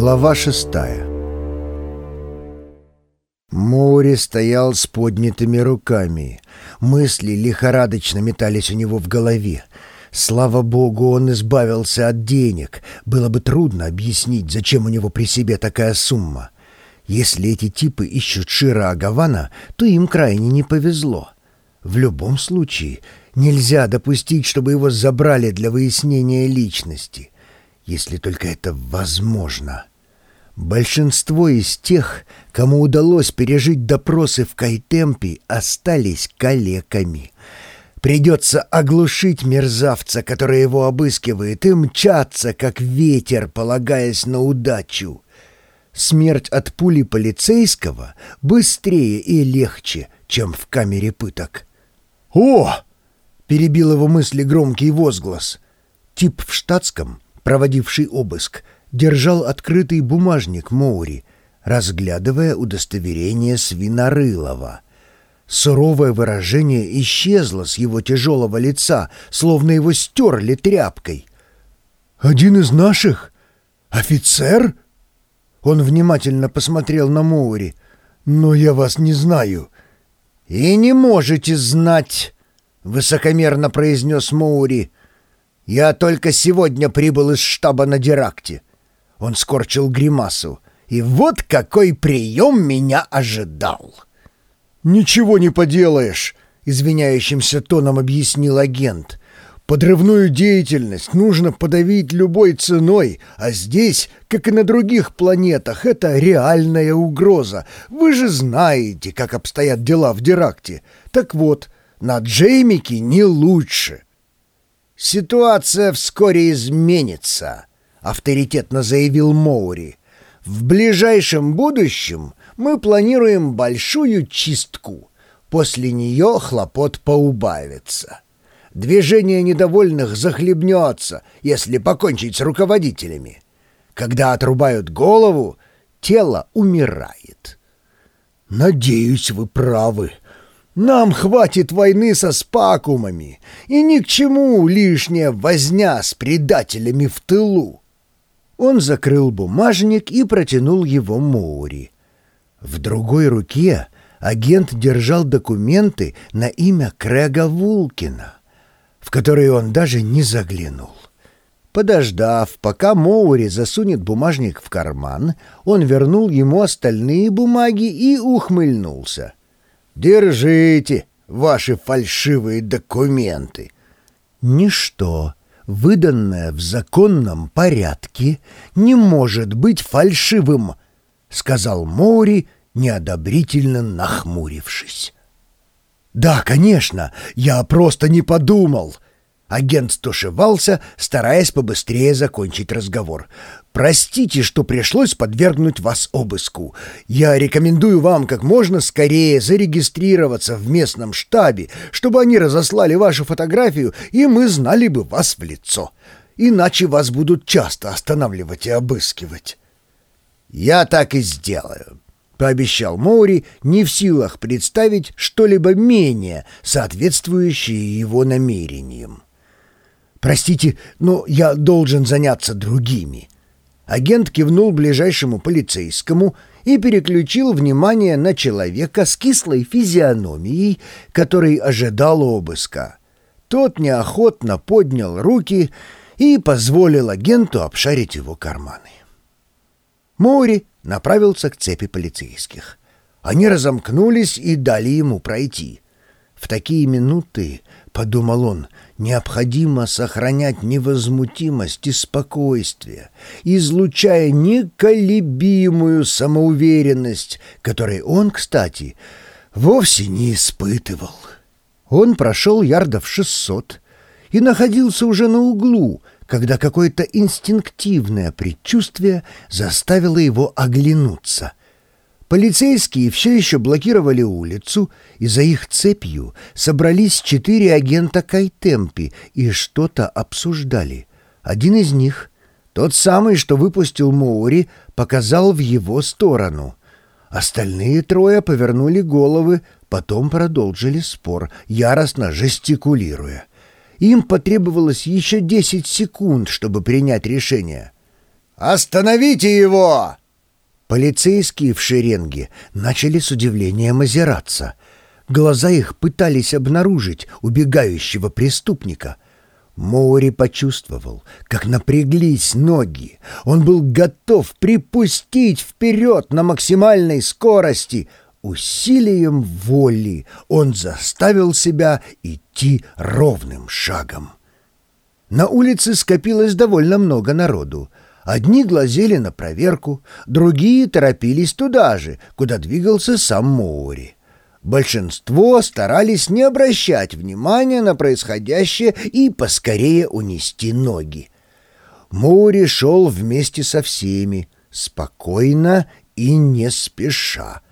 Глава шестая Море стоял с поднятыми руками. Мысли лихорадочно метались у него в голове. Слава богу, он избавился от денег. Было бы трудно объяснить, зачем у него при себе такая сумма. Если эти типы ищут Шира Агавана, то им крайне не повезло. В любом случае, нельзя допустить, чтобы его забрали для выяснения личности. Если только это возможно. Большинство из тех, кому удалось пережить допросы в Кайтемпе, остались калеками. Придется оглушить мерзавца, который его обыскивает, и мчаться, как ветер, полагаясь на удачу. Смерть от пули полицейского быстрее и легче, чем в камере пыток. «О!» — перебил его мысли громкий возглас. Тип в штатском, проводивший обыск, держал открытый бумажник Моури, разглядывая удостоверение Свинорылова. Суровое выражение исчезло с его тяжелого лица, словно его стерли тряпкой. «Один из наших? Офицер?» Он внимательно посмотрел на Моури. «Но я вас не знаю». «И не можете знать», — высокомерно произнес Моури. «Я только сегодня прибыл из штаба на Диракте». Он скорчил гримасу. «И вот какой прием меня ожидал!» «Ничего не поделаешь», — извиняющимся тоном объяснил агент. Подрывную деятельность нужно подавить любой ценой, а здесь, как и на других планетах, это реальная угроза. Вы же знаете, как обстоят дела в Диракте. Так вот, на Джеймике не лучше. Ситуация вскоре изменится, авторитетно заявил Моури. В ближайшем будущем мы планируем большую чистку. После нее хлопот поубавится. Движение недовольных захлебнется, если покончить с руководителями. Когда отрубают голову, тело умирает. Надеюсь, вы правы. Нам хватит войны со спакумами, и ни к чему лишняя возня с предателями в тылу. Он закрыл бумажник и протянул его Моури. В другой руке агент держал документы на имя Крэга Вулкина в которые он даже не заглянул. Подождав, пока Моури засунет бумажник в карман, он вернул ему остальные бумаги и ухмыльнулся. «Держите ваши фальшивые документы!» «Ничто, выданное в законном порядке, не может быть фальшивым», — сказал Моури, неодобрительно нахмурившись. «Да, конечно, я просто не подумал». Агент стушевался, стараясь побыстрее закончить разговор. «Простите, что пришлось подвергнуть вас обыску. Я рекомендую вам как можно скорее зарегистрироваться в местном штабе, чтобы они разослали вашу фотографию, и мы знали бы вас в лицо. Иначе вас будут часто останавливать и обыскивать». «Я так и сделаю», пообещал Моури, не в силах представить что-либо менее соответствующее его намерениям. «Простите, но я должен заняться другими». Агент кивнул ближайшему полицейскому и переключил внимание на человека с кислой физиономией, который ожидал обыска. Тот неохотно поднял руки и позволил агенту обшарить его карманы. Мори направился к цепи полицейских. Они разомкнулись и дали ему пройти. В такие минуты, — подумал он, — необходимо сохранять невозмутимость и спокойствие, излучая неколебимую самоуверенность, которой он, кстати, вовсе не испытывал. Он прошел ярдов шестьсот и находился уже на углу, когда какое-то инстинктивное предчувствие заставило его оглянуться. Полицейские все еще блокировали улицу, и за их цепью собрались четыре агента Кайтемпи и что-то обсуждали. Один из них, тот самый, что выпустил Моури, показал в его сторону. Остальные трое повернули головы, потом продолжили спор, яростно жестикулируя. Им потребовалось еще 10 секунд, чтобы принять решение. «Остановите его!» Полицейские в шеренге начали с удивлением озираться. Глаза их пытались обнаружить убегающего преступника. Моури почувствовал, как напряглись ноги. Он был готов припустить вперед на максимальной скорости. Усилием воли он заставил себя идти ровным шагом. На улице скопилось довольно много народу. Одни глазели на проверку, другие торопились туда же, куда двигался сам Моури. Большинство старались не обращать внимания на происходящее и поскорее унести ноги. Моури шел вместе со всеми, спокойно и не спеша.